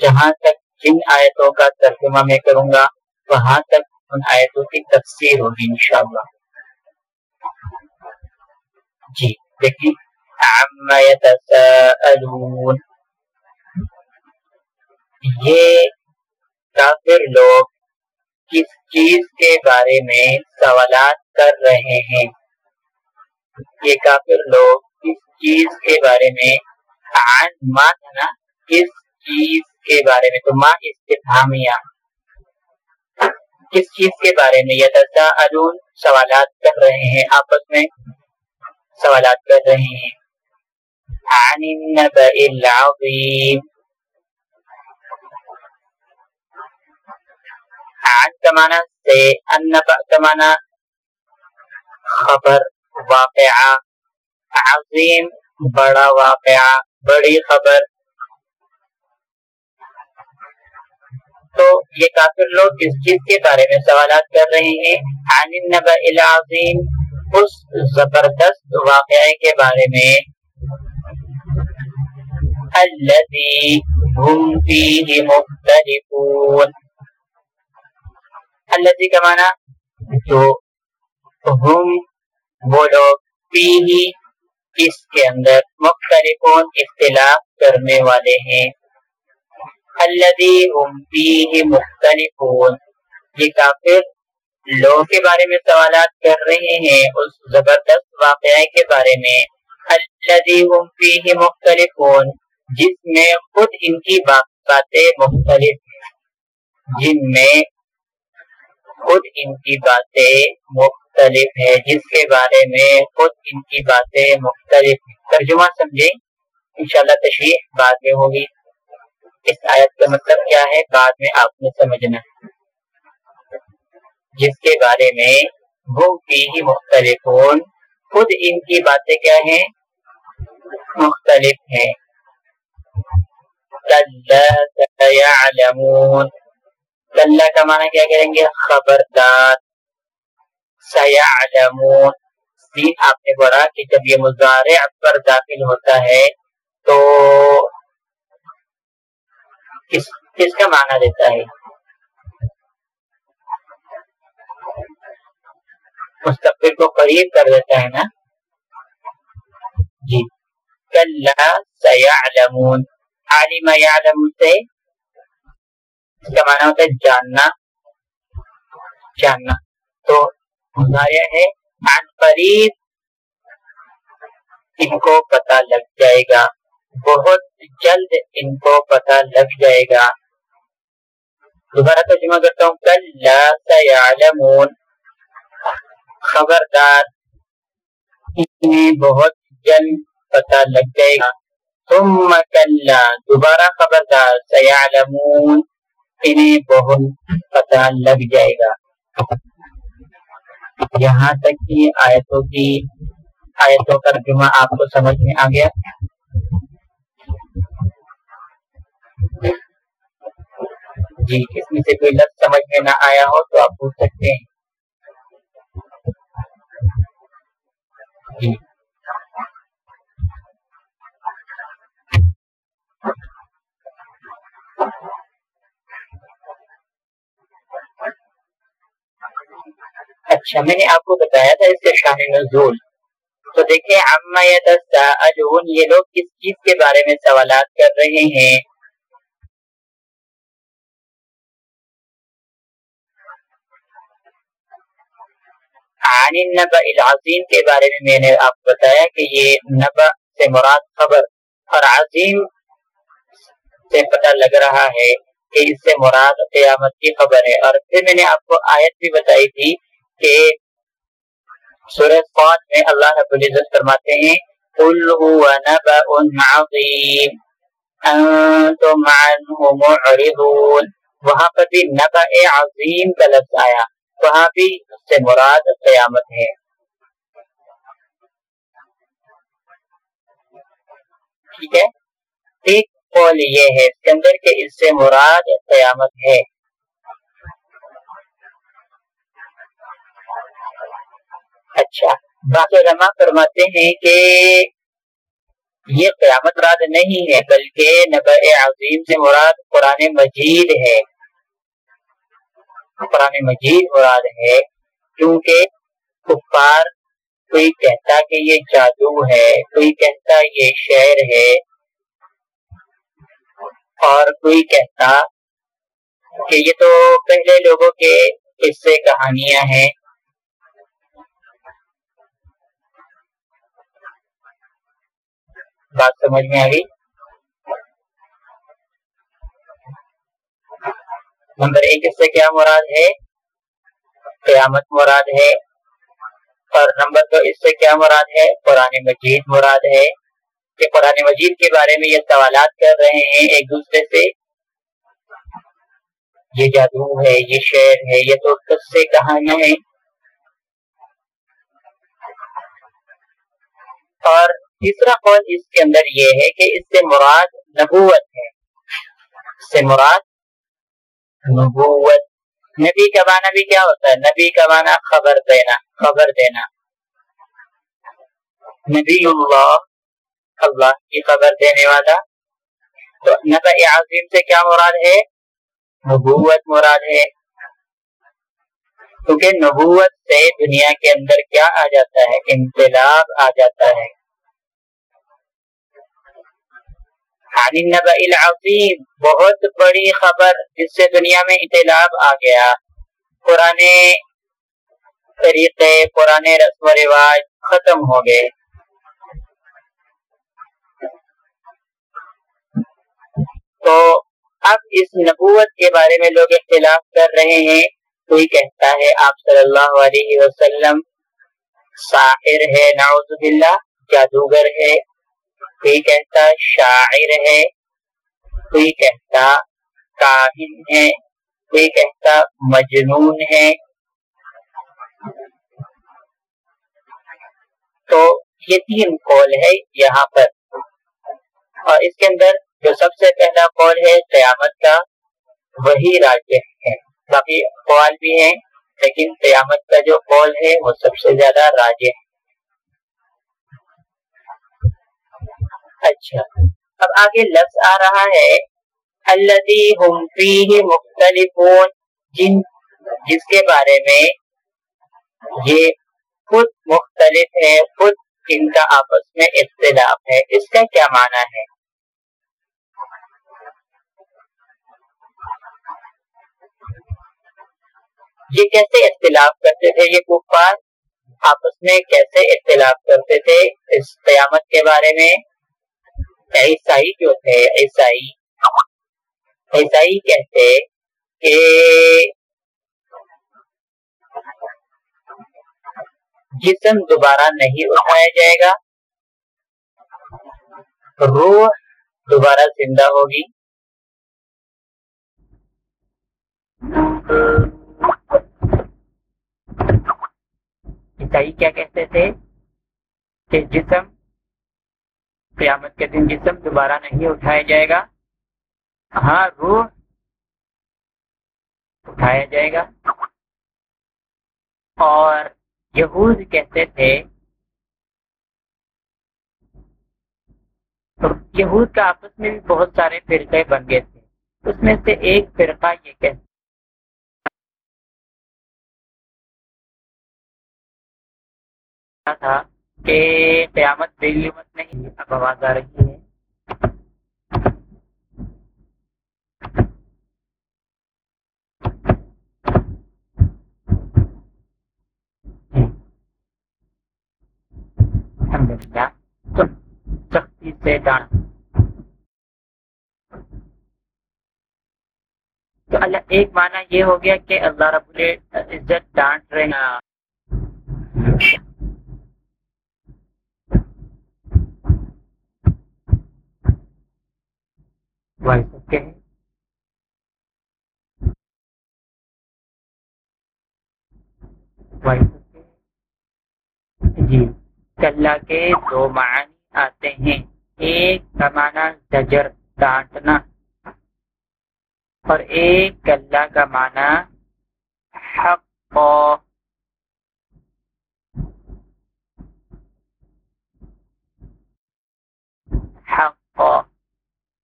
جہاں تک جن آیتوں کا ترجمہ میں کروں گا، وہاں تک ان آیتوں کی تفسیر ہوگی انشاءاللہ۔ جی دیکھیے۔ یہ کافر لوگ کس چیز کے بارے میں سوالات کر رہے ہیں؟ یہ کافر لوگ کس چیز کے بارے میں نا کس چیز کے بارے میں، تو ماں استفامیہ کس چیز کے بارے میں؟ یتساءلون سوالات کر رہے ہیں، آپس میں سوالات کر رہے ہیں۔ عن النبأ العظیم۔ عن کمانا سے، النبأ کمانا خبر، واقعہ۔ عظیم، بڑا واقعہ، بڑی خبر۔ تو یہ کافر لوگ کس چیز کے بارے میں سوالات کر رہے ہیں۔ عن النبأ العظیم، اس زبردست واقعے کے بارے میں۔ الذي هم فيه مختلفون۔ الذي کا معنی جو ہم وہ لوگ فيه اس کے اندر مختلفون اختلاف کرنے والے ہیں۔ مختلفون۔ یہ کافر لوگوں کے بارے میں سوالات کر رہے ہیں۔ اس زبردست واقعے کے بارے میں۔ هم مختلفون۔ جس میں خود ان کی باتیں مختلف جن میں خود ان کی باتیں مختلف ہے جس کے بارے میں خود ان کی باتیں مختلف ترجمہ سمجھیں؟ انشاءاللہ تشریح بعد میں ہوگی۔ اس آیت کا مطلب کیا ہے؟ بعد میں آپ نے سمجھنا۔ جس کے بارے میں وہ بھی مختلف خود ان کی باتیں کیا ہیں؟ مختلف ہیں۔ اللہ کا معنی کیا کریں گے؟ خبردار۔ سیعلمون۔ دین آپ نے پڑھا کہ جب یہ مظاہرے پر داخل ہوتا ہے تو کس کس کا معنی دیتا ہے؟ مستقبل کو قریب کر دیتا ہے نا؟ جی۔ کل سیعلمون۔ عالم یعلم سے۔ اس کا معنی ہوتا ہے جاننا۔ جاننا۔ تو مظاہرہ ہے عن قریب۔ ان کو پتہ لگ جائے گا۔ بہت جلد ان کو پتہ لگ جائے گا۔ دوبارہ ترجمہ کرتا ہوں۔ کل لا سیعلمون۔ خبردار۔ انہیں بہت جلد پتہ لگ جائے گا۔ ثم کلا۔ دوبارہ خبردار۔ سیعلمون۔ انہیں بہت پتہ لگ جائے گا۔ یہاں تک کی آیتوں کی آیتوں کا ترجمہ آپ کو سمجھ میں آ گیا۔ جی اس میں سے کوئی لفظ سمجھ میں نہ آیا ہو تو آپ پوچھ سکتے ہیں۔ جی۔ اچھا میں نے آپ کو بتایا تھا اس کا شان نزول۔ تو دیکھیں اما یہ لوگ کس چیز کے بارے میں سوالات کر رہے ہیں؟ عن النبأ العظیم کے بارے میں میں نے آپ کو بتایا کہ یہ نبا سے مراد خبر اور عظیم سے پتہ لگ رہا ہے کہ اس سے مراد قیامت کی خبر ہے۔ اور پھر میں نے آپ کو آیت بھی بتائی تھی کہ سورہ فات میں اللہ رب العزت فرماتے ہیں، قل هو نبأ عظیم انتم معرضون۔ وہاں پر بھی نبأ عظیم کا لفظ آیا۔ وہاں بھی اس سے مراد قیامت ہے۔ ٹھیک ہے؟ ایک قول یہ ہے، سکندر کے اس سے مراد قیامت ہے۔ اچھا بعض علماء فرماتے ہیں کہ یہ قیامت رات نہیں ہے، بلکہ نبع عظیم سے مراد قرآن مجید ہے۔ قرآن مجید مراد ہے کیونکہ کفار کوئی کہتا کہ یہ جادو ہے، کوئی کہتا یہ شعر ہے، اور کوئی کہتا کہ یہ تو پہلے لوگوں کے قصے، کہانیاں ہیں۔ بات سمجھ میں آ گئی؟ نمبر ایک اس سے کیا مراد ہے؟ قیامت مراد ہے۔ اور نمبر دو اس سے کیا مراد ہے؟ قرآن مجید مراد ہے۔ کہ قرآن مجید کے بارے میں یہ سوالات کر رہے ہیں ایک دوسرے سے۔ یہ جادو ہے، یہ شعر ہے، یہ تو کس سے کہانیاں ہیں؟ اور تیسرا قول اس کے اندر یہ ہے کہ اس سے مراد نبوت ہے۔ اس سے مراد نبوت، نبی کا معنی بھی کیا ہوتا ہے؟ نبی کا معنی خبر دینا خبر دینا۔ نبی اللہ اللہ کی خبر دینے والا۔ تو نبا عظیم سے کیا مراد ہے؟ نبوت مراد ہے۔ کیونکہ نبوت سے دنیا کے اندر کیا آ جاتا ہے؟ انقلاب آ جاتا ہے۔ عن العظیم، بہت بڑی خبر جس سے دنیا میں اطلاع آ گیا۔ پرانے طریقے پرانے رسم و رواج ختم ہو گئے۔ تو اب اس نبوت کے بارے میں لوگ اختلاف کر رہے ہیں۔ کوئی کہتا ہے آپ صلی اللہ علیہ وسلم، ساحر ہے، نعوذ باللہ، جادوگر ہے۔ کوئی کہتا شاعر ہے، کوئی کہتا کاہن ہے، کوئی کہتا مجنون ہے۔ تو یہ تین قول ہے یہاں پر۔ اور اس کے اندر جو سب سے پہلا قول ہے، قیامت کا وہی راجہ ہے۔ باقی قول بھی ہیں، لیکن قیامت کا جو قول ہے، وہ سب سے زیادہ راجہ ہے اچھا۔ اب آگے لفظ آ رہا ہے مختلف جن، جس کے بارے میں یہ خود مختلف ہے خود ان کا آپس میں اختلاف ہے۔ اس کا کیا معنی ہے؟ یہ کیسے اختلاف کرتے تھے؟ یہ کفار آپس میں کیسے اختلاف کرتے تھے؟ اس قیامت کے بارے میں عیسائی جو تھے عیسائی عیسائی کہتے کہ جسم دوبارہ نہیں اٹھایا جائے گا روح دوبارہ زندہ ہوگی عیسائی کیا کہتے تھے کہ جسم قیامت کے دن جسم دوبارہ نہیں اٹھایا جائے گا۔ ہاں روح اٹھایا جائے گا۔ اور یہود کہتے تھے، یہود کا آپس میں بھی بہت سارے فرقے بن گئے تھے۔ اس میں سے ایک فرقہ یہ کہتے تھا کہ قیامت دلی مت نہیں، اب آواز آ رہی ہے۔ سختی سے ڈانٹ تو اللہ، ایک معنی یہ ہو گیا کہ اللہ رب العزت ڈانٹ رہے ہیں۔ سکتے ہیں۔ جی۔ کلّا کے دو معنی آتے ہیں۔ ایک کا معنی زجر ڈانٹنا اور ایک کلّا کا معنی حق حق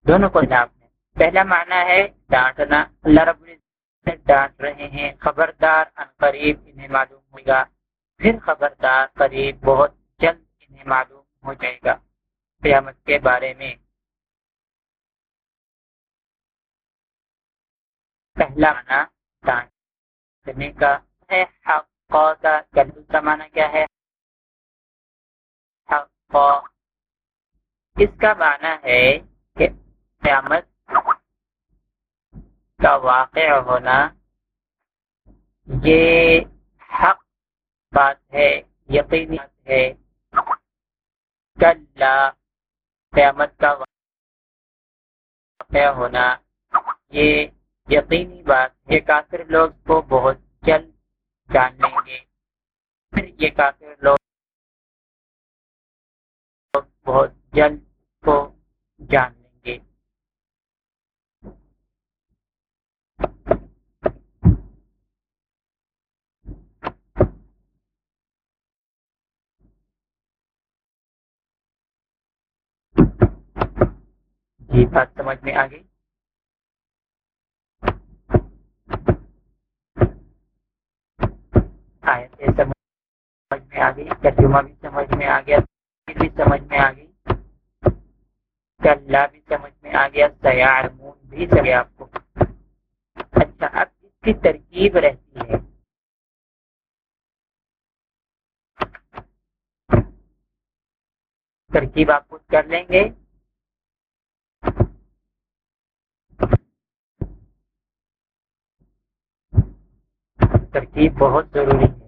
دونوں کو جاب پہلا معنی ہے ڈانٹنا۔ اللہ رب العزت ڈانٹ رہے ہیں۔ خبردار ان قریب انہیں معلوم ہوگا پھر خبردار، قریب، بہت جلد انہیں معلوم ہو جائے گا۔ قیامت کے بارے میں۔ پہلا معنی ڈانٹنے کا ہے حق کا دوسرا معنی کیا ہے؟ حق اس کا معنی ہے قیامت کا واقع ہونا یہ حق بات ہے، یقینی بات ہے کل قیامت کا واقع ہونا یہ یقینی بات یہ کافر لوگ کو بہت جلد جان لیں گے۔ پھر یہ کافر لوگ بہت جلد کو جان جی بات سمجھ میں آ گئی؟ سمجھ میں آ گئی، ترجمہ بھی سمجھ میں آ گیا بھی سمجھ میں آ گئی کلّا بھی سمجھ میں آ گیا، سیاح بھی سمجھ آپ کو۔ اچھا اب اس کی ترکیب رہتی ہے۔ ترکیب آپ خود کر لیں گے۔ ترکیب بہت ضروری ہے۔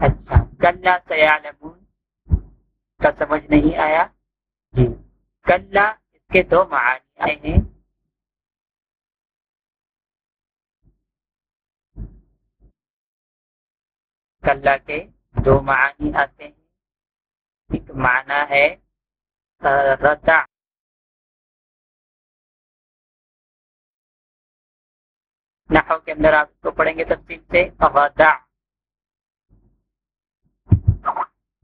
اچھا کلّا سیالمون کا سمجھ نہیں آیا۔ کلّا اس کے دو معانی آئے ہیں۔ کلّا کے دو معنی آتے ہیں۔ ایک معنی ہے ردا نحو کے اندر آپ کو پڑھیں گے تفصیل سے۔ غدا۔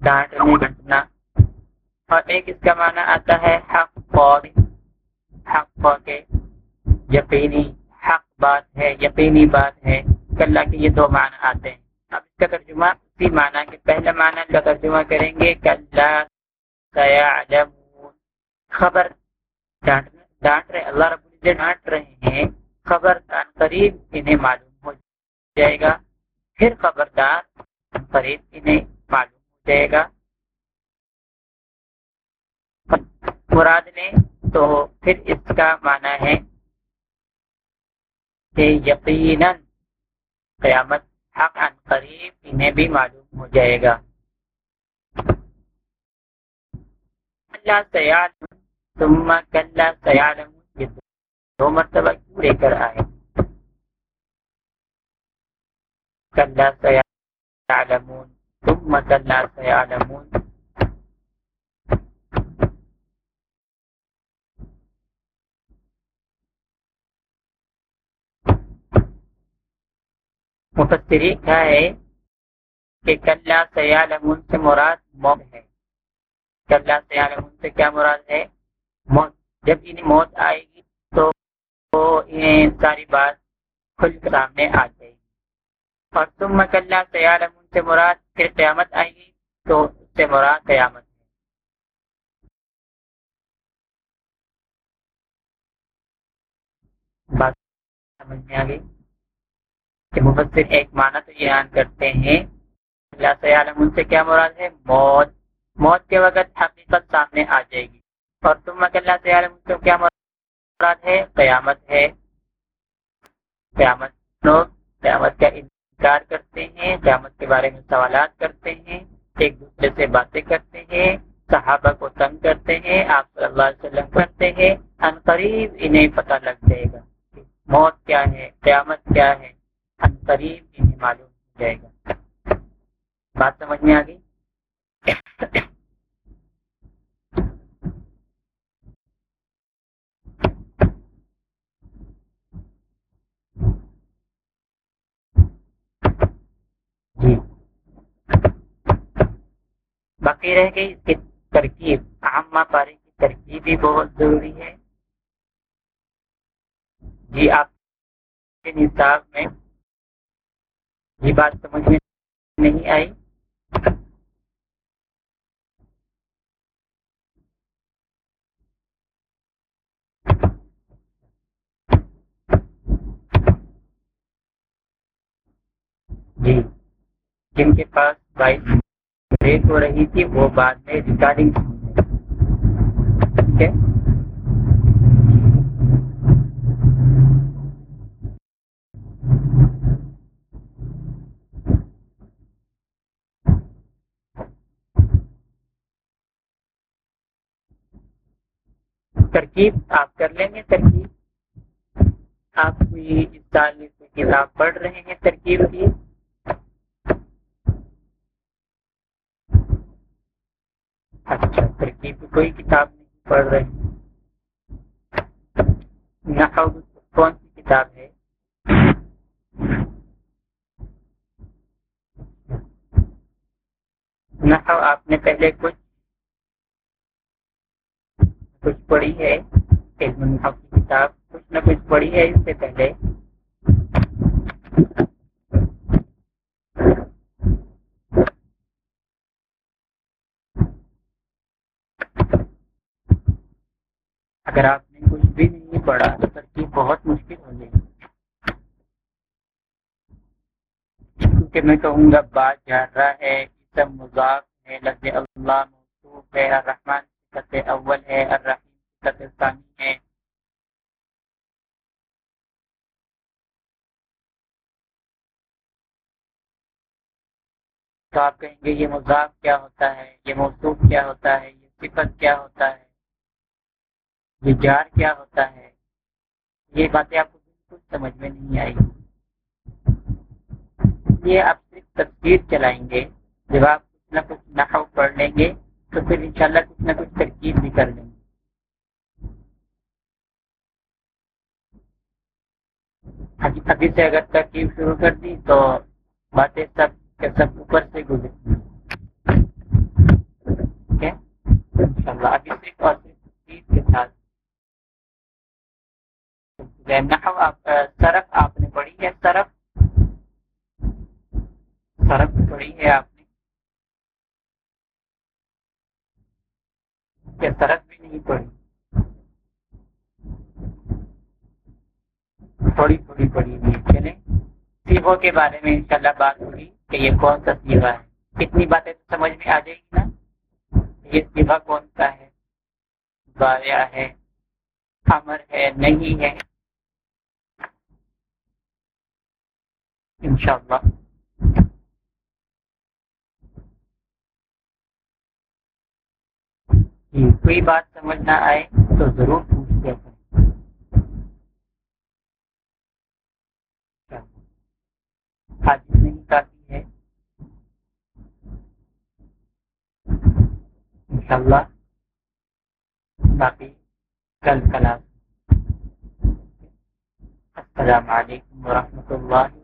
ڈانٹنے ڈنٹنا اور ایک اس کا معنی آتا ہے حق فور حق کے یقینی، حق بات ہے، یقینی بات ہے کلّا کے یہ دو معنی آتے ہیں۔ اب اس کا ترجمہ اسی معنی کے پہلا معنی کا ترجمہ کریں گے خبر ڈانٹ رہے اللہ رب العزت ڈانٹ رہے ہیں خبردار قریب انہیں معلوم ہو جائے گا۔ پھر خبردار قریب انہیں معلوم ہو جائے گا۔ مراد نے تو پھر اس کا معنی ہے کہ یقیناً قیامت حق ان قریب انہیں بھی معلوم ہو جائے گا۔ اللہ سیال ثم کلا سیالم، یہ دو مرتبہ کیوں لے کر آئے؟ کلا سیالمون، ثم کلا سیالمون۔ مفسری کیا ہے کہ کلّا سیالمون سے مراد موت ہے۔ کلّا سیالمون سے کیا مراد ہے؟ موت۔ جب انہیں موت آئے گی تو انہیں ساری بات کھل کر سامنے آ جائے گی۔ اور تم کلّا سیالمون سے مراد پھر قیامت آئے گی تو اس سے مراد قیامت ہے۔ بات سمجھ میں آ گئی؟ کہ مفسر ایک معنی تو یہ آن کرتے ہیں اللہ سیالم ان سے کیا مراد ہے؟ موت۔ موت کے وقت حقیقت سامنے آ جائے گی۔ اور تم اللہ سیالم ان سے کیا مراد ہے؟ قیامت ہے۔ قیامت لوگ قیامت کا انتظار کرتے ہیں، قیامت کے بارے میں سوالات کرتے ہیں، ایک دوسرے سے باتیں کرتے ہیں، صحابہ کو تنگ کرتے ہیں، آپ صلی اللہ علیہ وسلم کرتے ہیں، ان قریب انہیں پتہ لگ جائے گا موت کیا ہے، قیامت کیا ہے۔ قریب ہی نہیں معلوم ہو جائے گا۔ بات سمجھ میں آ گئی؟ جی۔ باقی رہ گئی اس کی ترکیب۔ عامہ پاری کی ترکیب بھی بہت ضروری ہے۔ جی آپ کے نصاب میں یہ بات سمجھ میں نہیں آئی۔ جی جن کے پاس بائک بریک ہو رہی تھی، وہ بعد میں ریکارڈنگ ٹھیک ہے؟ ترکیب آپ کر لیں گے ترکیب۔ آپ کوئی اس سال کتاب پڑھ رہے ہیں ترکیب کی۔ اچھا ترکیب کی کوئی کتاب نہیں پڑھ رہے۔ نحو کون سی کتاب ہے؟ نحو آپ نے پہلے کچھ کچھ پڑھی ہے، علم الحق کی کتاب، کچھ نہ کچھ پڑھی ہے اس سے پہلے۔ اگر آپ نے کچھ بھی نہیں پڑھا تو ترکیب بہت مشکل ہو جائے گی۔ کیونکہ میں کہوں گا، بات جا رہا ہے سب مذاق ہے لفظ اللہ، موصوف ہے، الرحمن صفت اول ہے، الرحیم صفت ثانی ہے۔ تو آپ کہیں گے، یہ مذاق کیا ہوتا ہے؟ یہ موصوف کیا ہوتا ہے؟ یہ صفت کیا ہوتا ہے؟ یہ جار کیا ہوتا ہے؟ یہ باتیں آپ کو بالکل سمجھ میں نہیں آئی یہ آپ صرف تصویر چلائیں گے، جب آپ کچھ نہ کچھ نحو پڑھ لیں گے۔ تو پھر انشاءاللہ کچھ نہ کچھ ترکیب بھی کر لیں گے۔ ہاں جی، ابھی سے اگر ترکیب شروع کر دی تو باتیں سب کے سب اوپر سے گزرتی ٹھیک ہے؟ ان ابھی صرف اور صرف ترکیب کے ساتھ۔ جی، سرف آپ نے پڑھی ہے؟ سرف سرف پڑھی ہے آپ؟ کہ سرد بھی نہیں پڑی۔ تھوڑی تھوڑی پڑی ہوئی چلے یعنی سیبوں کے بارے میں انشاءاللہ بات ہوگی کہ یہ کون سا سیوا ہے۔ کتنی باتیں سمجھ میں آ جائے گی نا؟ یہ سیوا کون سا ہے؟ بایا ہے امر ہے، نہیں ہے۔ انشاءاللہ۔ کوئی بات سمجھ نہ آئے تو ضرور پوچھ دیا آج نہیں کافی ہے۔ انشاءاللہ باقی کل کلا السلام علیکم ورحمۃ اللہ